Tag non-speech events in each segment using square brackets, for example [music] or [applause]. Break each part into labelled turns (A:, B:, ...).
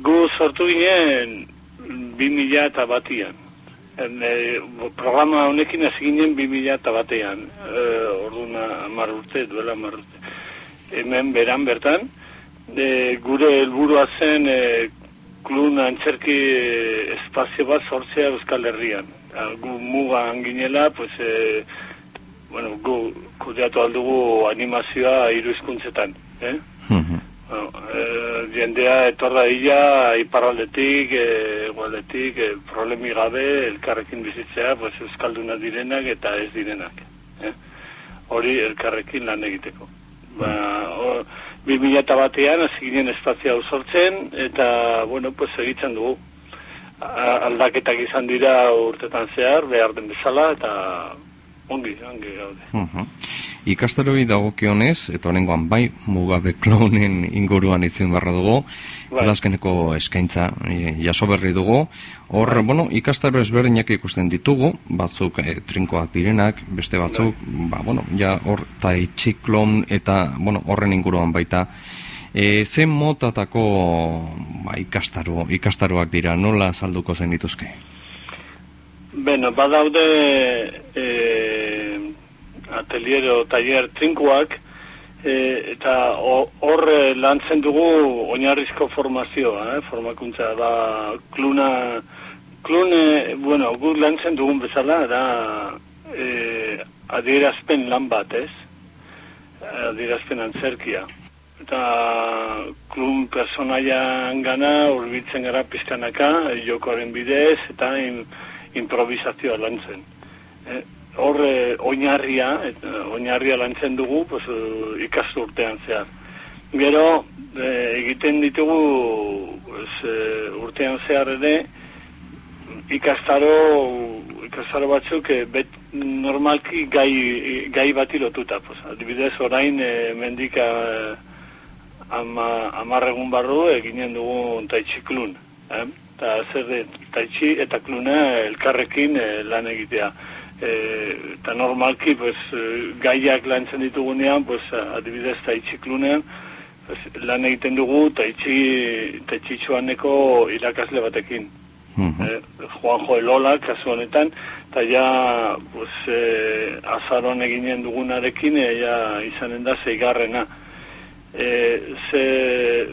A: Gu sortu ginen 2000 eta batian. E, programa honekin hasi ginen 2000 eta batean. E, orduna amar urte, duela amar urte. Hemen beran bertan, e, gure helburua zen e, klun antzerki espazio bat sortzea Euskal Herrian. Gu muga anginela, pues, e, bueno, gu kudeatu aldugu animazioa hiru hizkuntzetan. Eh? Bueno, e, jendea etorra ia iparraldetik, e, gualdetik, e, problemi gabe, elkarrekin bizitzea, pues, euskalduna direnak eta ez direnak. Eh? Hori elkarrekin lan egiteko. Ba, o, 2000 eta batean, hasi ginen espazia sortzen eta, bueno, pues, egitzen dugu. A, aldaketak izan dira urtetan zehar, behar den bezala, eta ongi, ongi gaude.
B: Uh -huh. Ikastaroi dagokionez, eta horrengoan bai, mugabe klonen inguruan itzin barra dugu,
A: Bai.
B: udazkeneko eskaintza e, jaso berri dugu. Hor,
A: Bai.
B: bueno, ikastaro ezberdinak ikusten ditugu, batzuk e, trinkoak direnak, beste batzuk, ba, bueno, ja hor tai txiklon eta, bueno, horren inguruan baita. E, zen motatako ba, ikastaro, ikastaroak dira, nola salduko zen dituzke?
A: Beno, badaude e, ateliero taller trinkoak e, eta ho- hor e, lantzen dugu oinarrizko formazioa, eh? formakuntza da kluna klune, bueno, gu lantzen dugun bezala da e, adierazpen lan bat, ez? Adierazpen antzerkia. Eta klun personaian gana urbiltzen gara pizkanaka, jokoaren bidez, eta in, improvisazioa lantzen. Eh, hor eh, oinarria, et, oinarria lantzen dugu pues, eh, ikasturtean zehar. Gero, eh, egiten ditugu pues, eh, urtean zehar ere, ikastaro, ikastaro batzuk eh, bet, normalki gai, gai bati lotuta. Pues, adibidez, orain eh, mendika eh, ama, amarregun barru eginen dugu taitxiklun. Eh? Eta zer de, taitxi eta kluna elkarrekin eh, lan egitea. Eh, eta normalki pues, eh, gaiak lantzen ditugunean, pues, adibidez taitxiklunean, pues, lan egiten dugu taitxi, taitxitxuaneko irakasle batekin.
B: Mhm.
A: Eh, Juanjo Elola, kasu honetan, eta ja, pues, eh, azaron eginen dugunarekin, eh, ja, izanen da zeigarrena. Eh, ze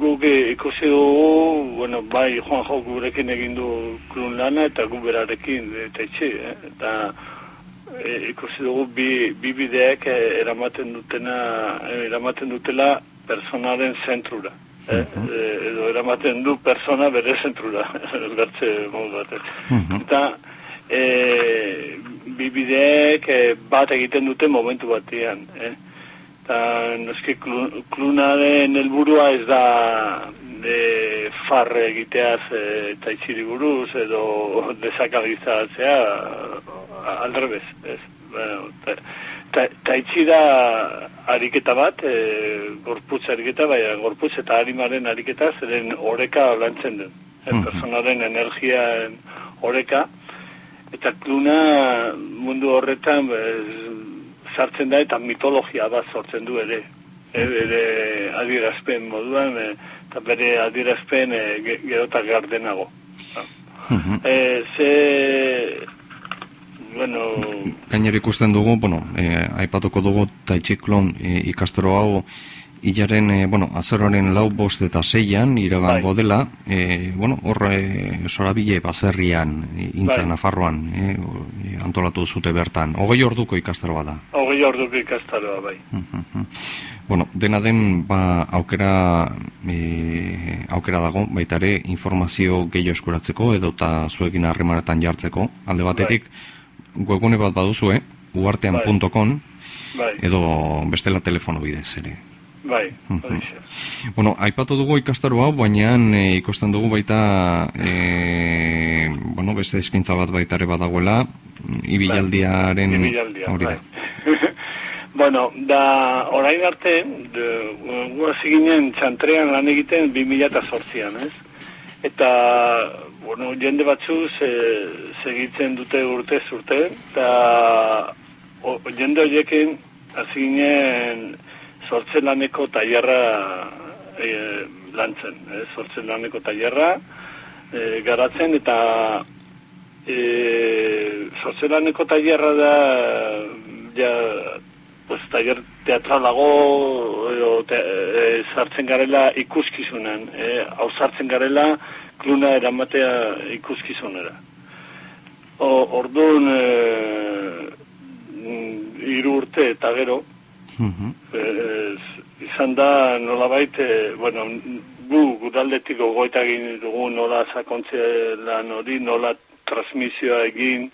A: guk ikusi dugu, bueno, bai Juanjo gurekin egin du klun lana eta gu berarekin eta itxi, eh? eta e, ikusi dugu bi, bi bideak eh, eramaten dutena, eh, eramaten dutela personaren zentrura. Eh? Eh, edo eramaten du persona bere zentrura, [laughs] bertze modu.
B: Mhm.
A: Eta e, bi bideek eh, bat egiten dute momentu batean. Eh? Eta noski klu- klunaren helburua ez da de farre egiteaz e, eta itxiri buruz edo desakalizatzea aldrebez. Ez? Bueno, ta, ta, ta itxi da ariketa bat, e, gorputz ariketa, baina gorputz eta harimaren ariketa zeren oreka lantzen den. E,
B: Mhm.
A: personaren energian oreka, eta kluna mundu horretan bez, sartzen da eta mitologia bat sortzen du ere. E, bere adierazpen moduan, e, eta bere adierazpen e, ge- gero eta gardenago.
B: Mhm.
A: E, ze, bueno,
B: Gainera ikusten dugu, bueno, eh, aipatuko dugu taitxiklon eh, ikastaro hau hilaren, eh, bueno, azaroaren lau bost eta zeian iragango
A: Bai.
B: dela, eh, bueno, hor eh, sorabile baserrian, eh, intza
A: Bai.
B: Nafarroan, o- eh, antolatu zute bertan. Hogei orduko ikastaroa da.
A: hogei orduko ikastaroa bai.
B: Bueno, dena den ba, aukera e, aukera dago, baita ere informazio gehiago eskuratzeko edo eta zuekin harremanetan jartzeko. Alde batetik, webgune bat baduzue, uartean.com
A: Bai,
B: edo bestela telefono bidez ere.
A: bai.
B: Bueno, aipatu dugu ikastaro hau, baina e, ikusten dugu baita e, bueno, beste eskaintza bat baita ere badagoela, ibilaldiaren
A: Ibilaldia,
B: hori da.
A: bai. [laughs] bueno, da orain arte, de, gu hasi ginen txantrean lan egiten 2008an, ez? Eta, bueno, jende batzu ze, segitzen dute urte urte, eta o, jende horiekin hasi ginen sortze laneko tailerra e, lantzen, e, sortzen laneko tailerra e, garatzen eta e, sortzen laneko tailerra da ja pues taller teatralago edo te, e, sartzen garela ikuskizunan, eh, hau sartzen garela kluna eramatea ikuskizunera. O, orduan e, iru urte eta gero, e, izan da nolabait, e, bueno, gu gudaldetik gogoeta egin dugu nola sakontze lan hori, nola transmisioa egin,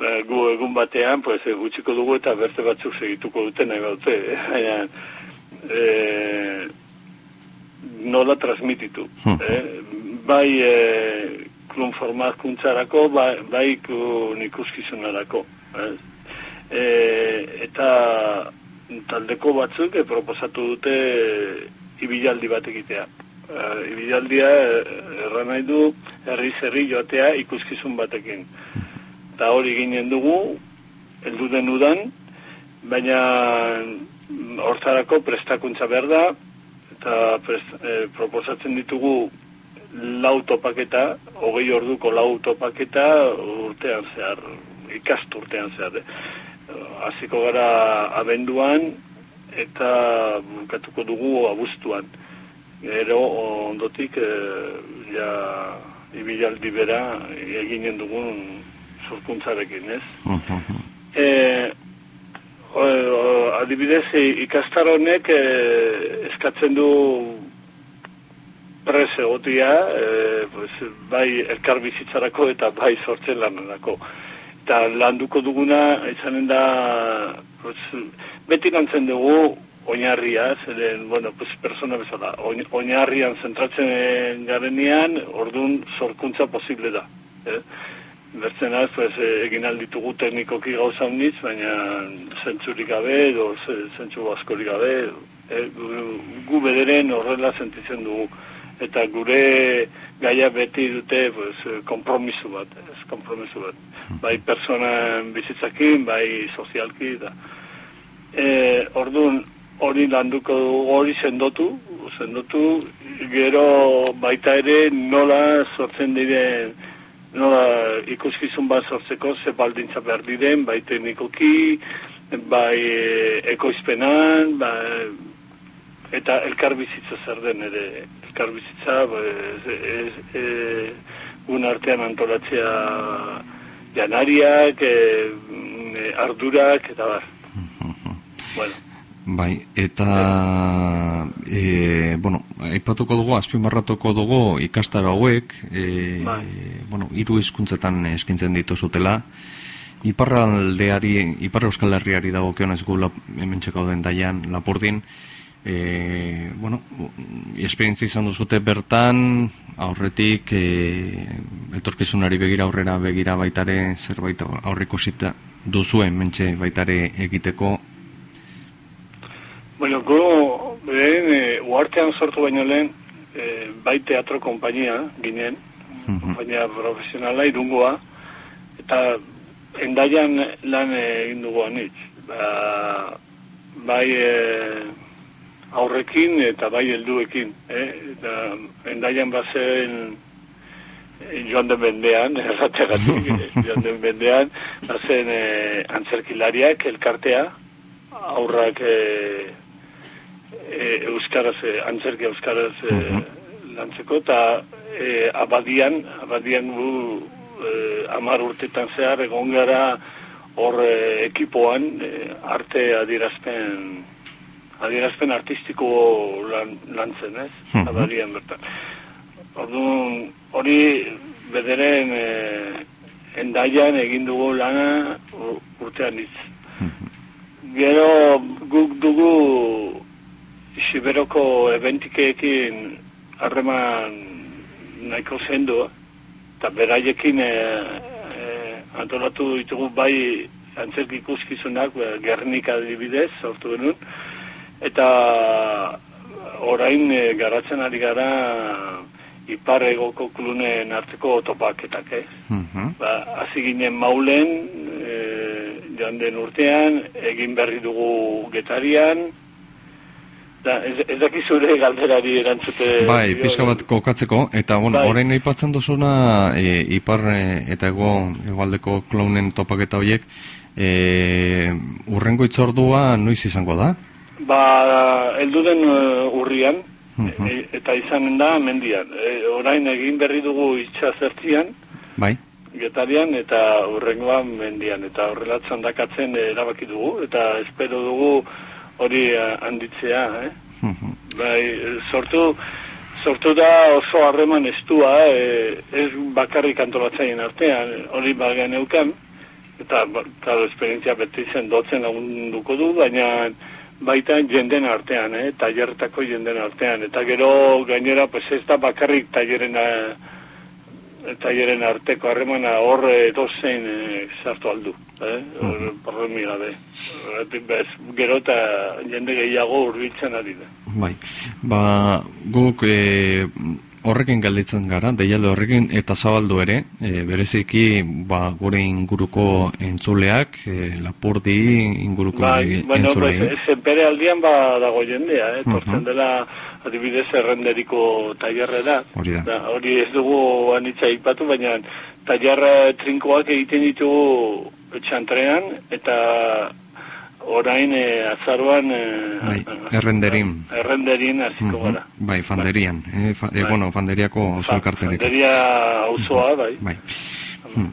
A: e, gu egun batean, pues, e, gutxiko dugu eta berte batzuk segituko dute nahi baute, eh? e, nola transmititu. eh? Bai e, klun formatkuntzarako, bai, bai kun ikuskizunarako. Eh? E, eta taldeko batzuk e, proposatu dute ibilaldi bat egitea. E, ibilaldia erran nahi du herri zerri joatea ikuskizun batekin. Eta hori ginen dugu, heldu den udan, baina hortarako prestakuntza behar da, eta prest, e, proposatzen ditugu lau topaketa, hogei orduko lau topaketa urtean zehar, ikastu urtean zehar. Hasiko gara abenduan eta bukatuko dugu abuztuan. Gero ondotik e, ja ibilaldi bera eginen dugun zurkuntzarekin, ez? e, o, o, adibidez, ikastar honek e, eskatzen du prez egotia, e, pues, bai elkar bizitzarako eta bai sortzen lanarako. Eta landuko duguna, izanen da, pues, beti lantzen dugu oinarria, zeren, bueno, pues, persona bezala, oinarrian zentratzen garenean, orduan sorkuntza posible da. Eh? Bertzen az, pues, egin alditugu teknikoki gauza unitz, baina zentzurik gabe, edo zentzu askorik gabe, eh? gu, bederen horrela sentitzen dugu eta gure gaia beti dute pues, kompromisu bat, ez kompromisu bat. Bai persona bizitzakin, bai sozialki, da. E, orduan, hori landuko hori sendotu, sendotu, gero baita ere nola sortzen diren, nola ikuskizun bat sortzeko ze baldintza behar diren, bai teknikoki, bai ekoizpenan, bai, eta elkar bizitza zer den ere. Elkar bizitza ez, ez, un artean antolatzea janariak e, ardurak eta bar. [laughs] Bueno
B: Bai, eta e, bueno, aipatuko dugu, azpimarratuko dugu ikastaro hauek, e, bai. bueno, hiru hizkuntzetan eskintzen dituzutela. Iparraldeari, Ipar Euskal Herriari dago kionez gu hemen txekau den daian lapurdin, e, bueno, esperientzia izan duzute bertan, aurretik, e, etorkizunari begira aurrera begira baitare zerbait aurriko zita duzuen mentxe baitare egiteko?
A: Bueno, go, behen, e, uartean sortu baino lehen, e, bai teatro kompainia ginen, mm kompainia profesionala irungoa, eta endaian lan egin dugu anitz. Ba, bai, e, aurrekin eta bai helduekin, eh? Eta endaian bazen eh, joan den bendean, [laughs] errategatik, eh, [laughs] joan den bendean, bazen eh, antzerkilariak, elkartea, aurrak eh, eh, euskaraz, eh, antzerki euskaraz eh, lantzeko, eta eh, abadian, abadian gu eh, amar urtetan zehar, egon gara hor eh, ekipoan, eh, arte adirazpen adierazpen artistiko lan, lantzen, ez? Mm -hmm. bertan. Orduan, hori bederen e, endaian egin dugu lana urtean itz. Gero guk dugu Siberoko eventikeekin harreman nahiko zendu, eta beraiekin e, e, antolatu ditugu bai antzerki ikuskizunak, Gernika adibidez, sortu genuen, eta orain e, garatzen ari gara ipar egoko klunen hartzeko topaketak, ez? Mm ba, hasi ginen maulen, e, joan den urtean, egin berri dugu getarian, Da, ez, ez daki zure galderari erantzute...
B: Bai, pixka bat kokatzeko, eta bueno,
A: Bai.
B: orain aipatzen duzuna e, ipar e, eta ego egualdeko klaunen topaketa horiek, e, urrengo itzordua noiz izango da?
A: Ba, heldu den uh, urrian,
B: Mhm.
A: e, eta izanen da mendian. E, orain egin berri dugu itxazertzian,
B: Bai?
A: getarian, eta urrengoan mendian. Eta horrelatzen dakatzen erabaki dugu, eta espero dugu hori eh, handitzea, eh? [laughs] Bai, sortu, sortu da oso harreman estua, eh, ez bakarrik antolatzaileen artean, hori bagean euken, eta, ba, claro, esperientzia beti zen dotzen lagunduko du, baina baita jenden artean, eh, taierretako jenden artean, eta gero gainera, pues ez da bakarrik tailleren, eh, tailleren arteko harremana hor eh, dozein eh, sartu aldu, eh, problemi gabe. Horretik bez, gero eta jende gehiago urbiltzen ari da.
B: Bai, ba, guk e, horrekin galditzen gara, deialde horrekin eta zabaldu ere, e, bereziki ba, gure inguruko entzuleak, e, lapurdi inguruko
A: Bai, bueno, pues,
B: entzulei.
A: ez, bere aldian ba dago jendea, eh? tortzen
B: Mhm.
A: dela adibidez errenderiko tailerrera.
B: Hori da.
A: hori ez dugu anitza ipatu, baina tailerra trinkoak egiten ditugu txantrean, eta orain eh, azaroan... Eh,
B: Bai, errenderin.
A: Errenderin hasiko
B: Mhm.
A: gara.
B: Bai, fanderian, eh, fa, e,
A: Bai.
B: bueno, fanderiako auzo elkarterik.
A: Fanderia auzoa, bai.
B: Bai. Hmm.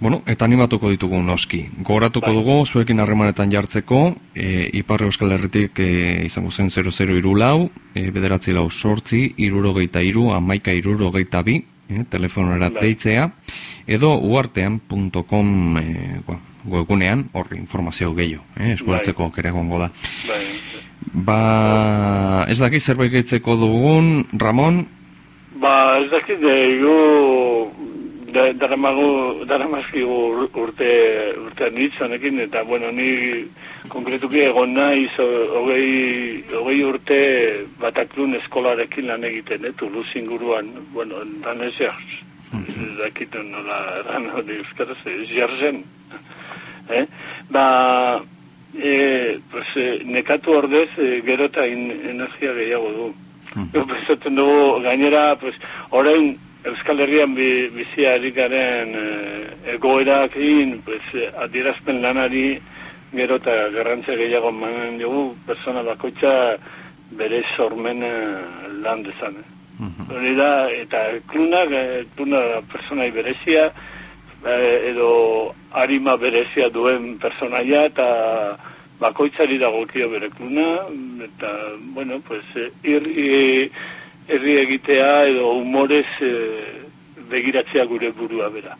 B: Bueno, eta animatuko ditugu noski. Gogoratuko
A: Bai.
B: dugu, zuekin harremanetan jartzeko, e, Ipar Euskal Herritik e, izango zen 00 irulau, e, bederatzi lau sortzi, irurogeita iru, amaika irurogeita bi, e, telefonora
A: Bai.
B: Edo uartean.com e, ba, webgunean, hor informazio gehiago, e, eskuratzeko kere gongo da.
A: bai.
B: Ba, ez daki zerbait gehitzeko dugun, Ramon,
A: Ba, ez dakit, de, gu, da- daramagu, daramazkigu ur- urte, urte honekin, eta, bueno, ni konkretuki egon naiz, hogei, hogei urte bataklun eskolarekin lan egiten, eh, Toulouse inguruan, bueno, danesiak, ez dakit nola erran hori euskaraz, jarzen, [laughs] eh? Ba, e, pues, e, nekatu ordez, e, gero eta energia gehiago du.
B: Mhm.
A: Pensatzen dugu, gainera, pues, orain Euskal Herrian bi, bizia erikaren e, egoerakin, pues, e, adierazpen lanari gero eta garrantzia gehiago manen dugu, persona bakoitza bere sormen e, lan dezan. eh.
B: Mhm.
A: Hori da, eta kluna, eh, da personai berezia, eh, edo harima berezia duen personaia, eta bakoitzari dagokio bere kluna, eta, bueno, pues, irri, herri egitea edo humorez eh, begiratzea gure burua bera.